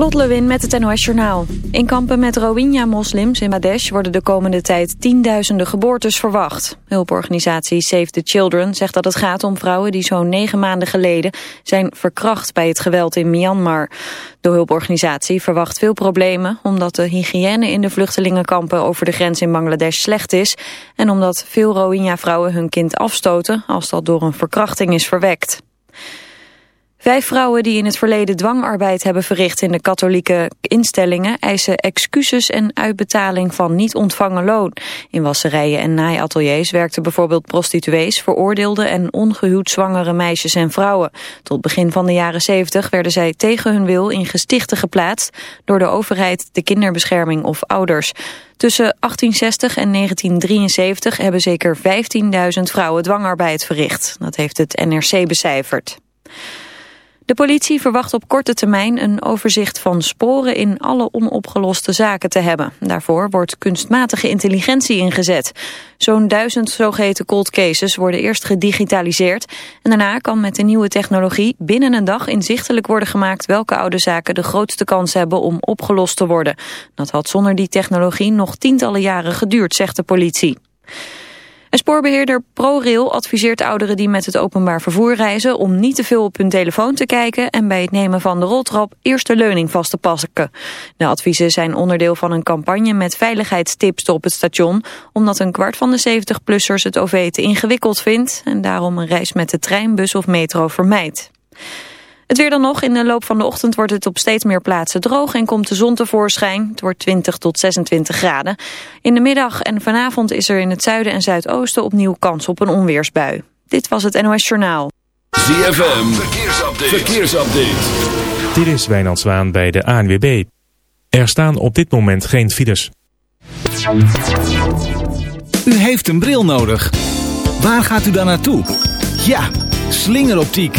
Lot Lewin met het NOS Journaal. In kampen met Rohingya-moslims in Bangladesh worden de komende tijd tienduizenden geboortes verwacht. Hulporganisatie Save the Children zegt dat het gaat om vrouwen die zo'n negen maanden geleden zijn verkracht bij het geweld in Myanmar. De hulporganisatie verwacht veel problemen omdat de hygiëne in de vluchtelingenkampen over de grens in Bangladesh slecht is en omdat veel Rohingya-vrouwen hun kind afstoten als dat door een verkrachting is verwekt. Vijf vrouwen die in het verleden dwangarbeid hebben verricht in de katholieke instellingen eisen excuses en uitbetaling van niet ontvangen loon. In wasserijen en naaiateliers werkten bijvoorbeeld prostituees, veroordeelde en ongehuwd zwangere meisjes en vrouwen. Tot begin van de jaren 70 werden zij tegen hun wil in gestichten geplaatst door de overheid, de kinderbescherming of ouders. Tussen 1860 en 1973 hebben zeker 15.000 vrouwen dwangarbeid verricht. Dat heeft het NRC becijferd. De politie verwacht op korte termijn een overzicht van sporen in alle onopgeloste zaken te hebben. Daarvoor wordt kunstmatige intelligentie ingezet. Zo'n duizend zogeheten cold cases worden eerst gedigitaliseerd en daarna kan met de nieuwe technologie binnen een dag inzichtelijk worden gemaakt welke oude zaken de grootste kans hebben om opgelost te worden. Dat had zonder die technologie nog tientallen jaren geduurd, zegt de politie. En spoorbeheerder ProRail adviseert ouderen die met het openbaar vervoer reizen... om niet te veel op hun telefoon te kijken... en bij het nemen van de roltrap eerst de leuning vast te passen. De adviezen zijn onderdeel van een campagne met veiligheidstips op het station... omdat een kwart van de 70-plussers het OV te ingewikkeld vindt... en daarom een reis met de trein, bus of metro vermijdt. Het weer dan nog. In de loop van de ochtend wordt het op steeds meer plaatsen droog en komt de zon tevoorschijn. Het wordt 20 tot 26 graden. In de middag en vanavond is er in het zuiden en zuidoosten opnieuw kans op een onweersbui. Dit was het NOS Journaal. ZFM, verkeersupdate. verkeersupdate. Dit is Wijnand Zwaan bij de ANWB. Er staan op dit moment geen files. U heeft een bril nodig. Waar gaat u dan naartoe? Ja, slingeroptiek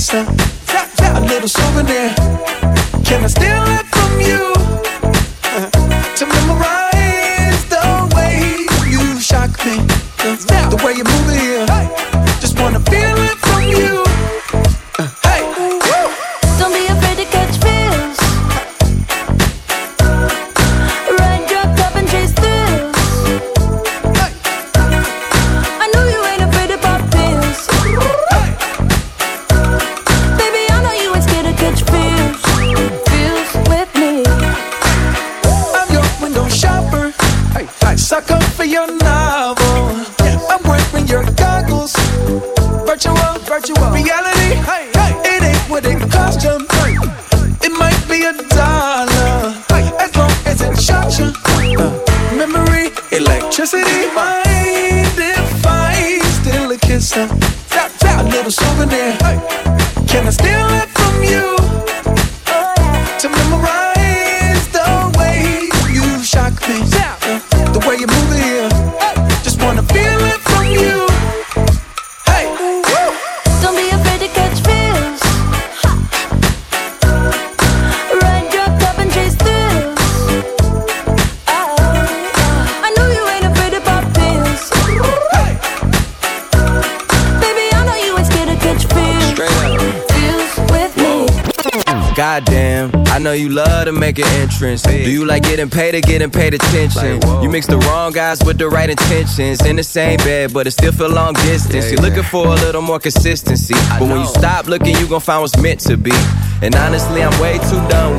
answer. A little souvenir. Can I still? entrance. Do you like getting paid or getting paid attention? Like, you mix the wrong guys with the right intentions. In the same bed, but it still feel long distance. Yeah, You're looking for a little more consistency. I but know. when you stop looking, you gon' find what's meant to be. And honestly, I'm way too done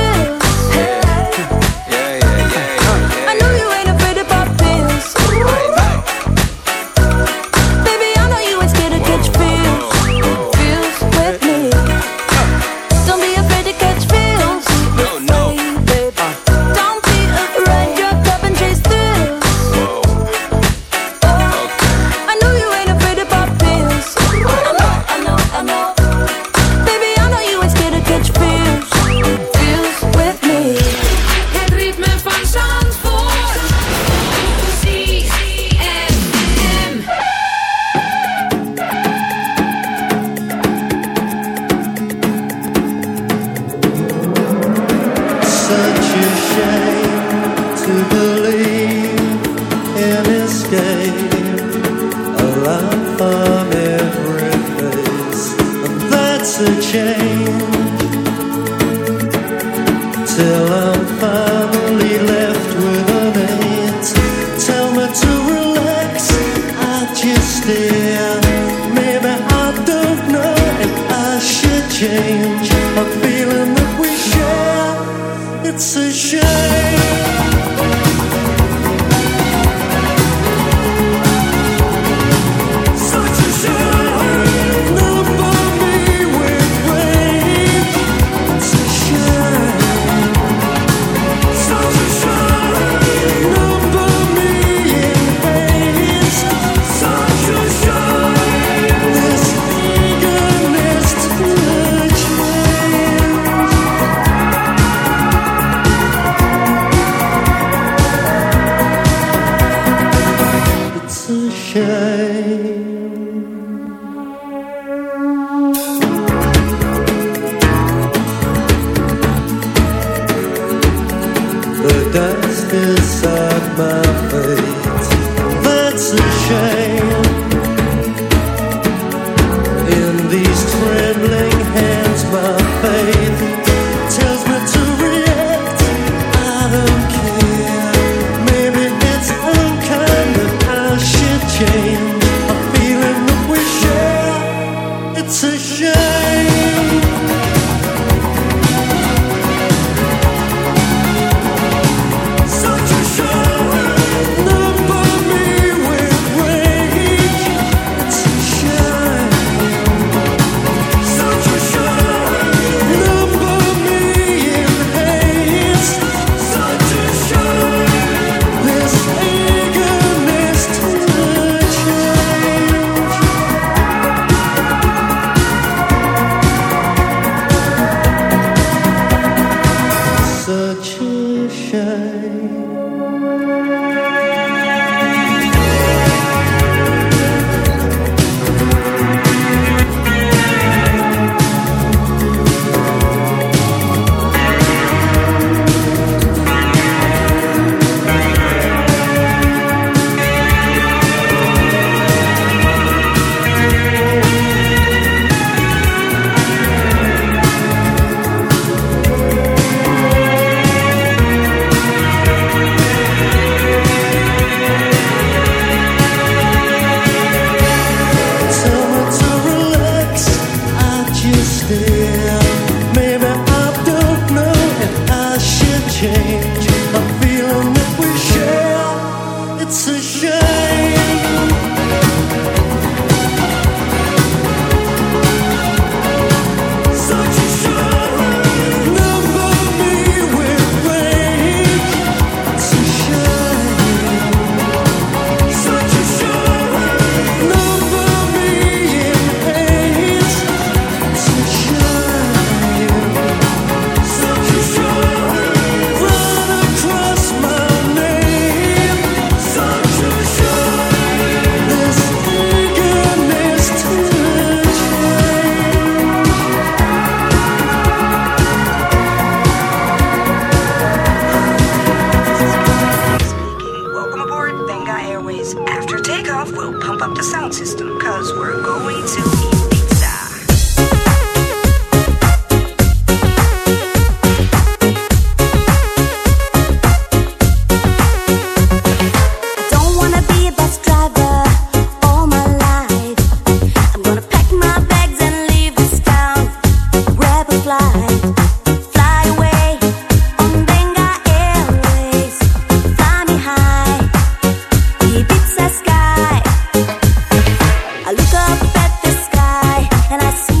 the sky and I see